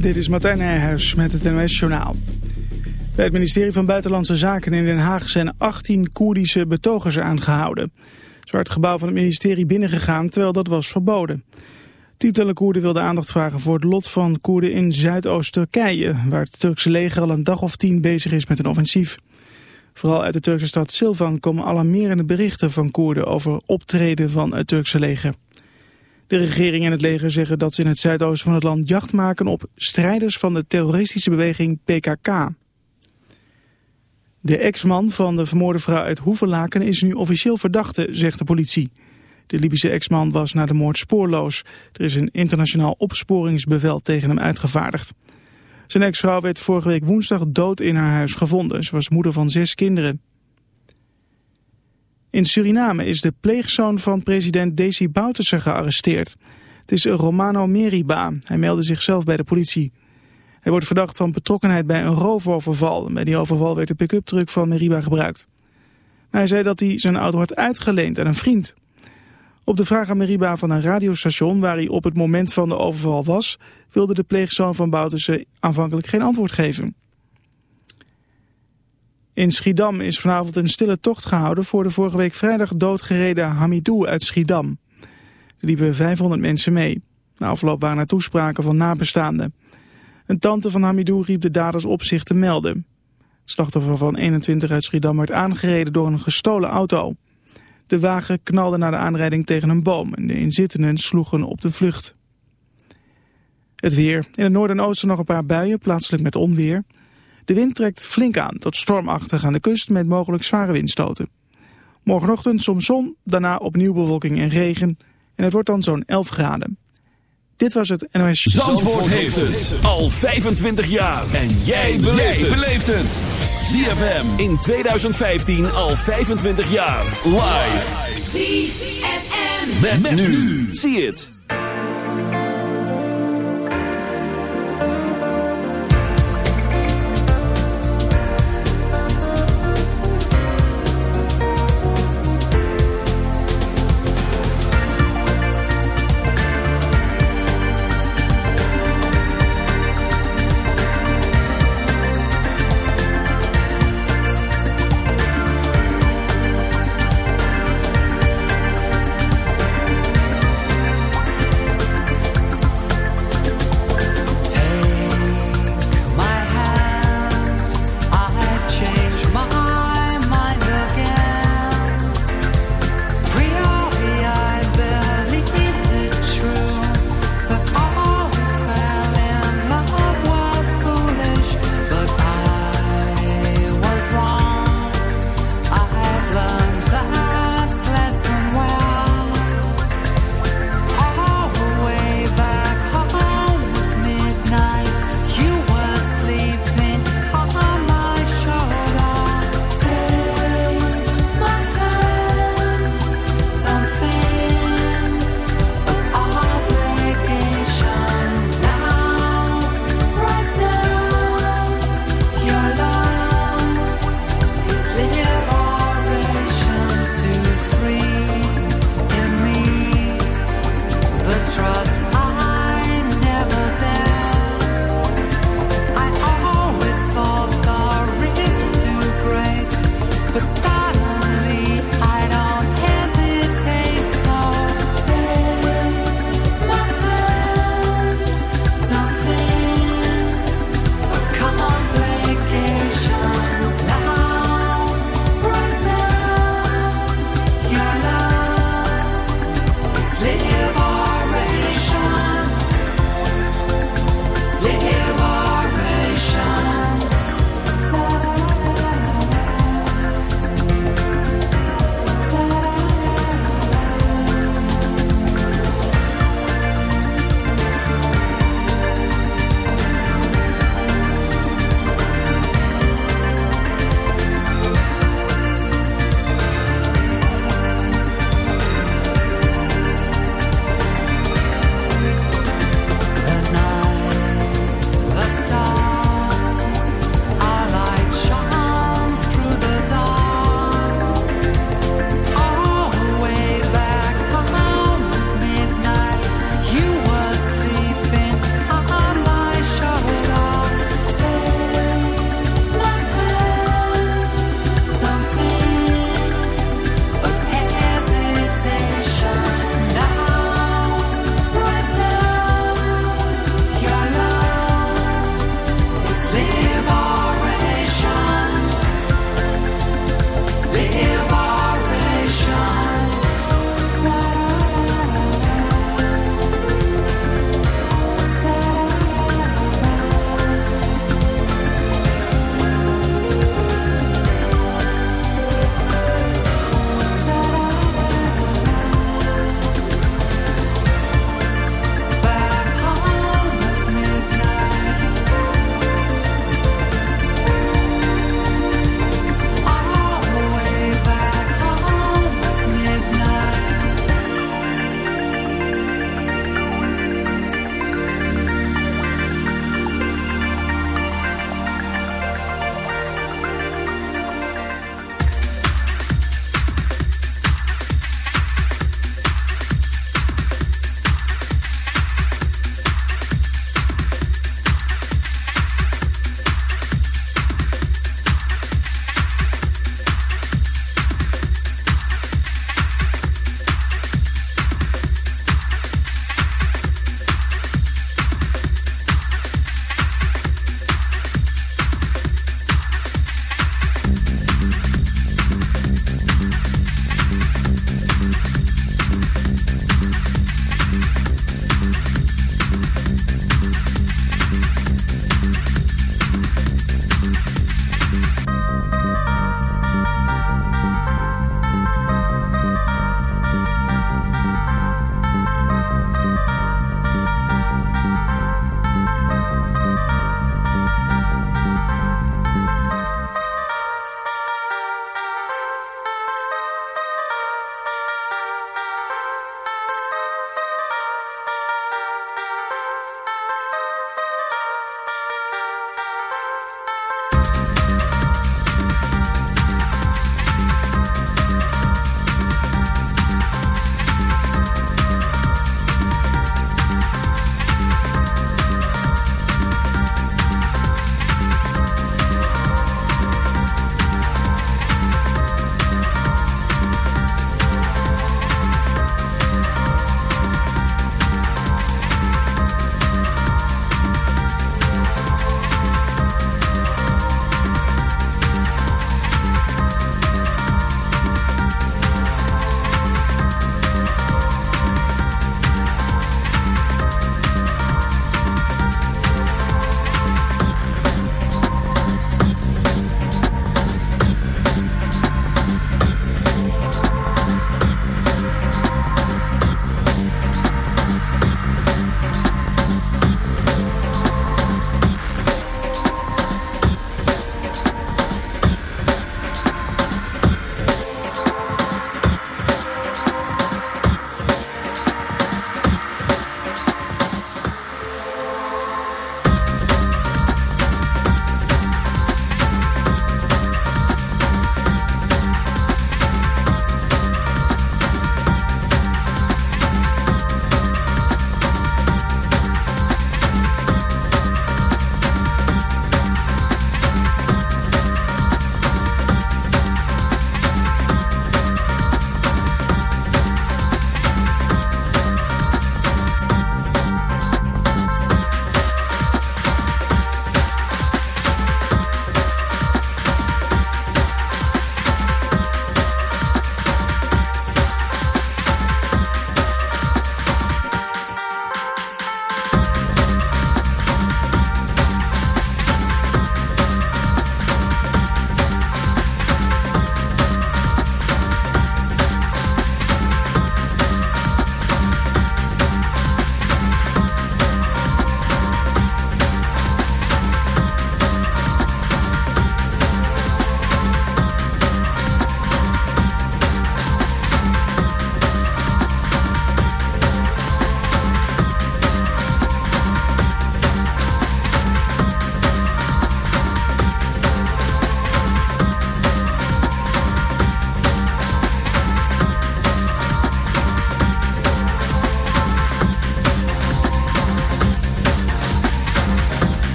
Dit is Martijn Nijhuis met het NOS Journaal. Bij het ministerie van Buitenlandse Zaken in Den Haag zijn 18 Koerdische betogers aangehouden. Ze waren het gebouw van het ministerie binnengegaan terwijl dat was verboden. Tientallen Koerden wilden aandacht vragen voor het lot van Koerden in Zuidoost-Turkije... waar het Turkse leger al een dag of tien bezig is met een offensief. Vooral uit de Turkse stad Silvan komen alarmerende berichten van Koerden over optreden van het Turkse leger. De regering en het leger zeggen dat ze in het zuidoosten van het land jacht maken op strijders van de terroristische beweging PKK. De ex-man van de vermoorde vrouw uit Hoevelaken is nu officieel verdachte, zegt de politie. De Libische ex-man was na de moord spoorloos. Er is een internationaal opsporingsbevel tegen hem uitgevaardigd. Zijn ex-vrouw werd vorige week woensdag dood in haar huis gevonden. Ze was moeder van zes kinderen. In Suriname is de pleegzoon van president Desi Bouterse gearresteerd. Het is Romano Meriba. Hij meldde zichzelf bij de politie. Hij wordt verdacht van betrokkenheid bij een roofoverval. Bij die overval werd de pick-up truck van Meriba gebruikt. Hij zei dat hij zijn auto had uitgeleend aan een vriend. Op de vraag aan Meriba van een radiostation waar hij op het moment van de overval was... wilde de pleegzoon van Bouterse aanvankelijk geen antwoord geven. In Schiedam is vanavond een stille tocht gehouden voor de vorige week vrijdag doodgereden Hamidou uit Schiedam. Er liepen 500 mensen mee. Na afloop waren er toespraken van nabestaanden. Een tante van Hamidou riep de daders op zich te melden. Het slachtoffer van 21 uit Schiedam werd aangereden door een gestolen auto. De wagen knalde na de aanrijding tegen een boom en de inzittenden sloegen op de vlucht. Het weer. In het noorden en oosten nog een paar buien, plaatselijk met onweer. De wind trekt flink aan tot stormachtig aan de kust met mogelijk zware windstoten. Morgenochtend soms zon, daarna opnieuw bewolking en regen. En het wordt dan zo'n 11 graden. Dit was het NOS... Zandvoort, heeft het al 25 jaar. En jij beleeft het. ZFM in 2015 al 25 jaar. Live. ZFM. met nu. Zie het.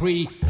agree.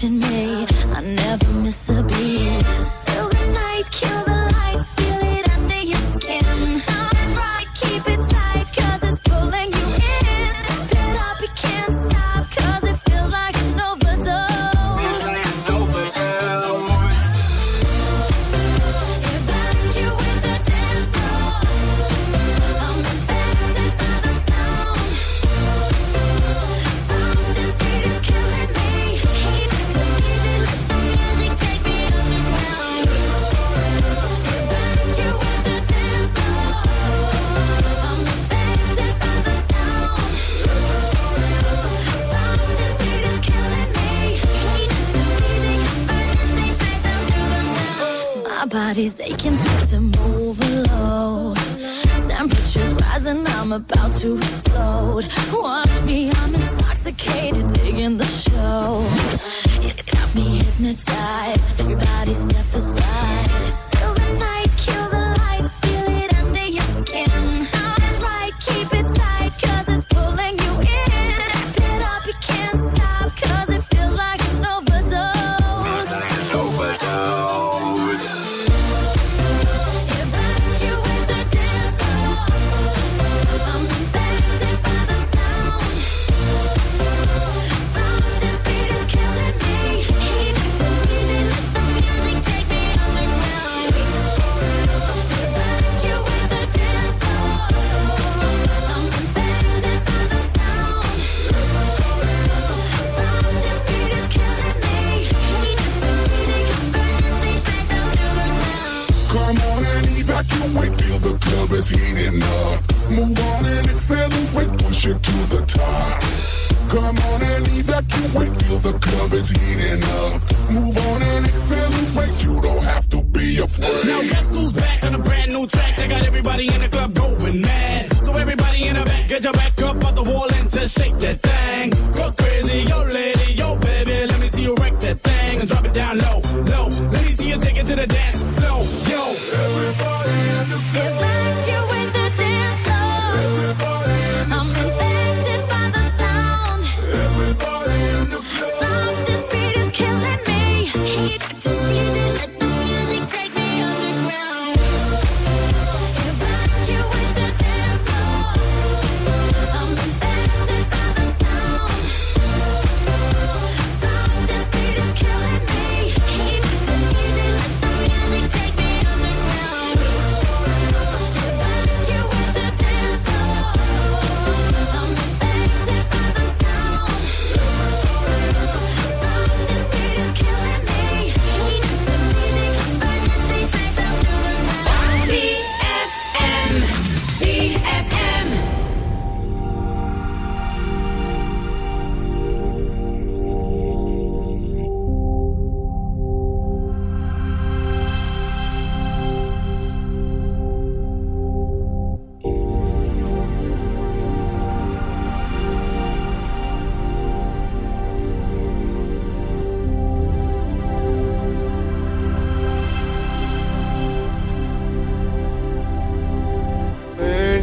should me.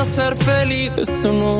pueda ser feliz. Esto no